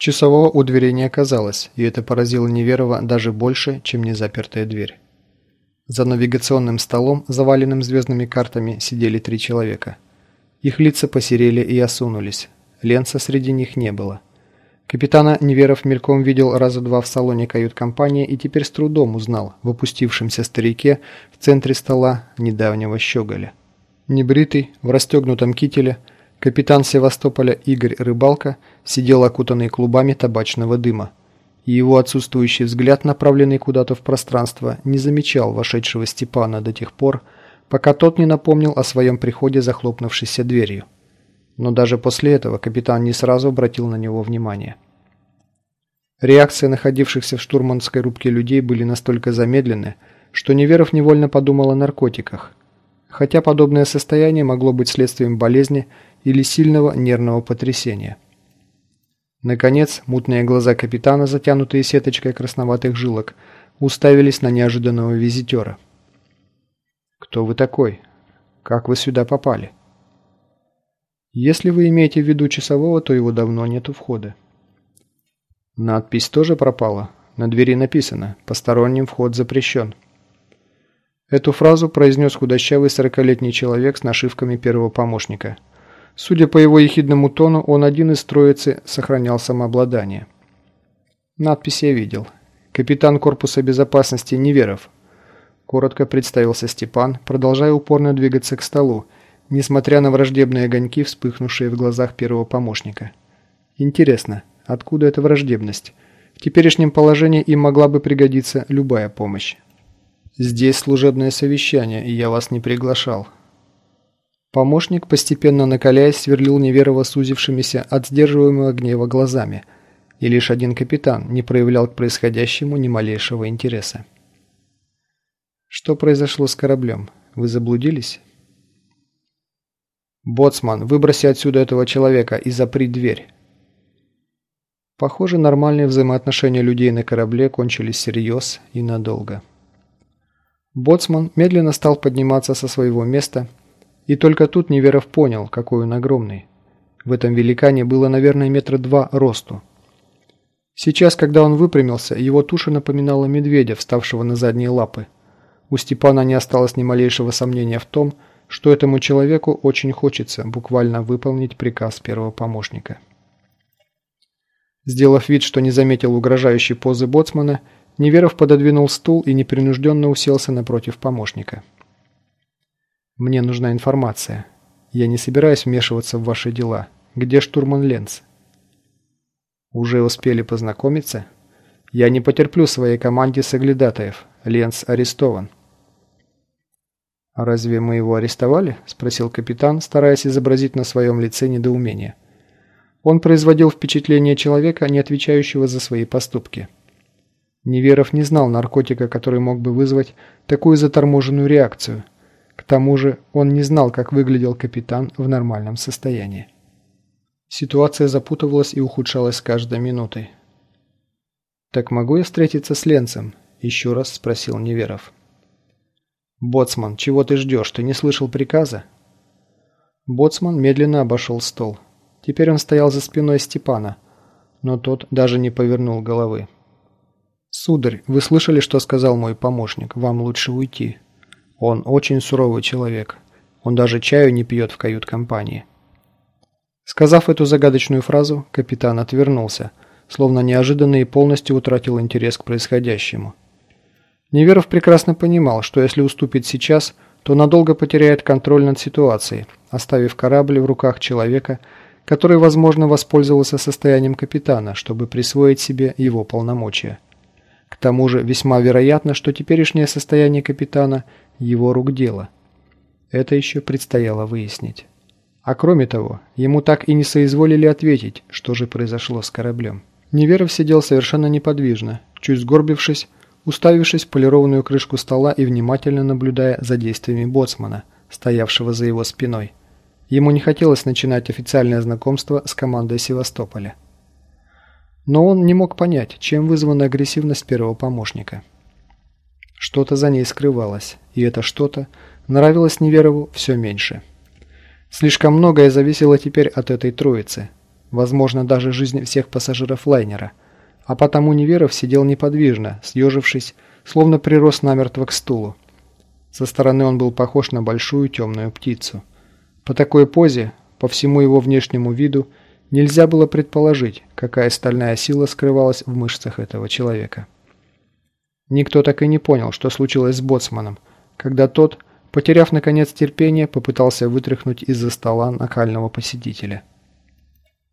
Часового у двери не оказалось, и это поразило Неверова даже больше, чем незапертая дверь. За навигационным столом, заваленным звездными картами, сидели три человека. Их лица посерели и осунулись. Ленца среди них не было. Капитана Неверов мельком видел раза два в салоне кают-компании и теперь с трудом узнал в опустившемся старике в центре стола недавнего щеголя. Небритый, в расстегнутом кителе – Капитан Севастополя Игорь Рыбалка сидел окутанный клубами табачного дыма, и его отсутствующий взгляд, направленный куда-то в пространство, не замечал вошедшего Степана до тех пор, пока тот не напомнил о своем приходе захлопнувшейся дверью. Но даже после этого капитан не сразу обратил на него внимание. Реакции находившихся в штурманской рубке людей были настолько замедлены, что Неверов невольно подумал о наркотиках. Хотя подобное состояние могло быть следствием болезни – или сильного нервного потрясения. Наконец, мутные глаза капитана, затянутые сеточкой красноватых жилок, уставились на неожиданного визитера. «Кто вы такой? Как вы сюда попали?» «Если вы имеете в виду часового, то его давно нет у входа». «Надпись тоже пропала. На двери написано «Посторонним вход запрещен». Эту фразу произнес худощавый сорокалетний человек с нашивками первого помощника – Судя по его ехидному тону, он один из троицы сохранял самообладание. Надпись я видел. «Капитан корпуса безопасности Неверов». Коротко представился Степан, продолжая упорно двигаться к столу, несмотря на враждебные огоньки, вспыхнувшие в глазах первого помощника. Интересно, откуда эта враждебность? В теперешнем положении им могла бы пригодиться любая помощь. «Здесь служебное совещание, и я вас не приглашал», Помощник, постепенно накаляясь, сверлил Неверова сузившимися от сдерживаемого гнева глазами, и лишь один капитан не проявлял к происходящему ни малейшего интереса. «Что произошло с кораблем? Вы заблудились?» «Боцман, выброси отсюда этого человека и запри дверь!» Похоже, нормальные взаимоотношения людей на корабле кончились всерьез и надолго. Боцман медленно стал подниматься со своего места и только тут Неверов понял, какой он огромный. В этом великане было, наверное, метра два росту. Сейчас, когда он выпрямился, его туша напоминала медведя, вставшего на задние лапы. У Степана не осталось ни малейшего сомнения в том, что этому человеку очень хочется буквально выполнить приказ первого помощника. Сделав вид, что не заметил угрожающей позы боцмана, Неверов пододвинул стул и непринужденно уселся напротив помощника. Мне нужна информация. Я не собираюсь вмешиваться в ваши дела. Где штурман Ленц? Уже успели познакомиться? Я не потерплю своей команде соглядатаев. Ленц арестован. «А разве мы его арестовали?» – спросил капитан, стараясь изобразить на своем лице недоумение. Он производил впечатление человека, не отвечающего за свои поступки. Неверов не знал наркотика, который мог бы вызвать такую заторможенную реакцию – к тому же он не знал, как выглядел капитан в нормальном состоянии. Ситуация запутывалась и ухудшалась с каждой минутой. «Так могу я встретиться с Ленцем?» – еще раз спросил Неверов. «Боцман, чего ты ждешь? Ты не слышал приказа?» Боцман медленно обошел стол. Теперь он стоял за спиной Степана, но тот даже не повернул головы. «Сударь, вы слышали, что сказал мой помощник? Вам лучше уйти». Он очень суровый человек. Он даже чаю не пьет в кают-компании. Сказав эту загадочную фразу, капитан отвернулся, словно неожиданно и полностью утратил интерес к происходящему. Неверов прекрасно понимал, что если уступит сейчас, то надолго потеряет контроль над ситуацией, оставив корабль в руках человека, который, возможно, воспользовался состоянием капитана, чтобы присвоить себе его полномочия. К тому же весьма вероятно, что теперешнее состояние капитана его рук дело. Это еще предстояло выяснить. А кроме того, ему так и не соизволили ответить, что же произошло с кораблем. Неверов сидел совершенно неподвижно, чуть сгорбившись, уставившись в полированную крышку стола и внимательно наблюдая за действиями боцмана, стоявшего за его спиной. Ему не хотелось начинать официальное знакомство с командой Севастополя. Но он не мог понять, чем вызвана агрессивность первого помощника. Что-то за ней скрывалось, и это что-то нравилось Неверову все меньше. Слишком многое зависело теперь от этой троицы. возможно, даже жизнь всех пассажиров лайнера, а потому Неверов сидел неподвижно, съежившись, словно прирос намертво к стулу. Со стороны он был похож на большую темную птицу. По такой позе, по всему его внешнему виду, нельзя было предположить, какая стальная сила скрывалась в мышцах этого человека. Никто так и не понял, что случилось с боцманом, когда тот, потеряв наконец терпение, попытался вытряхнуть из-за стола накального посетителя –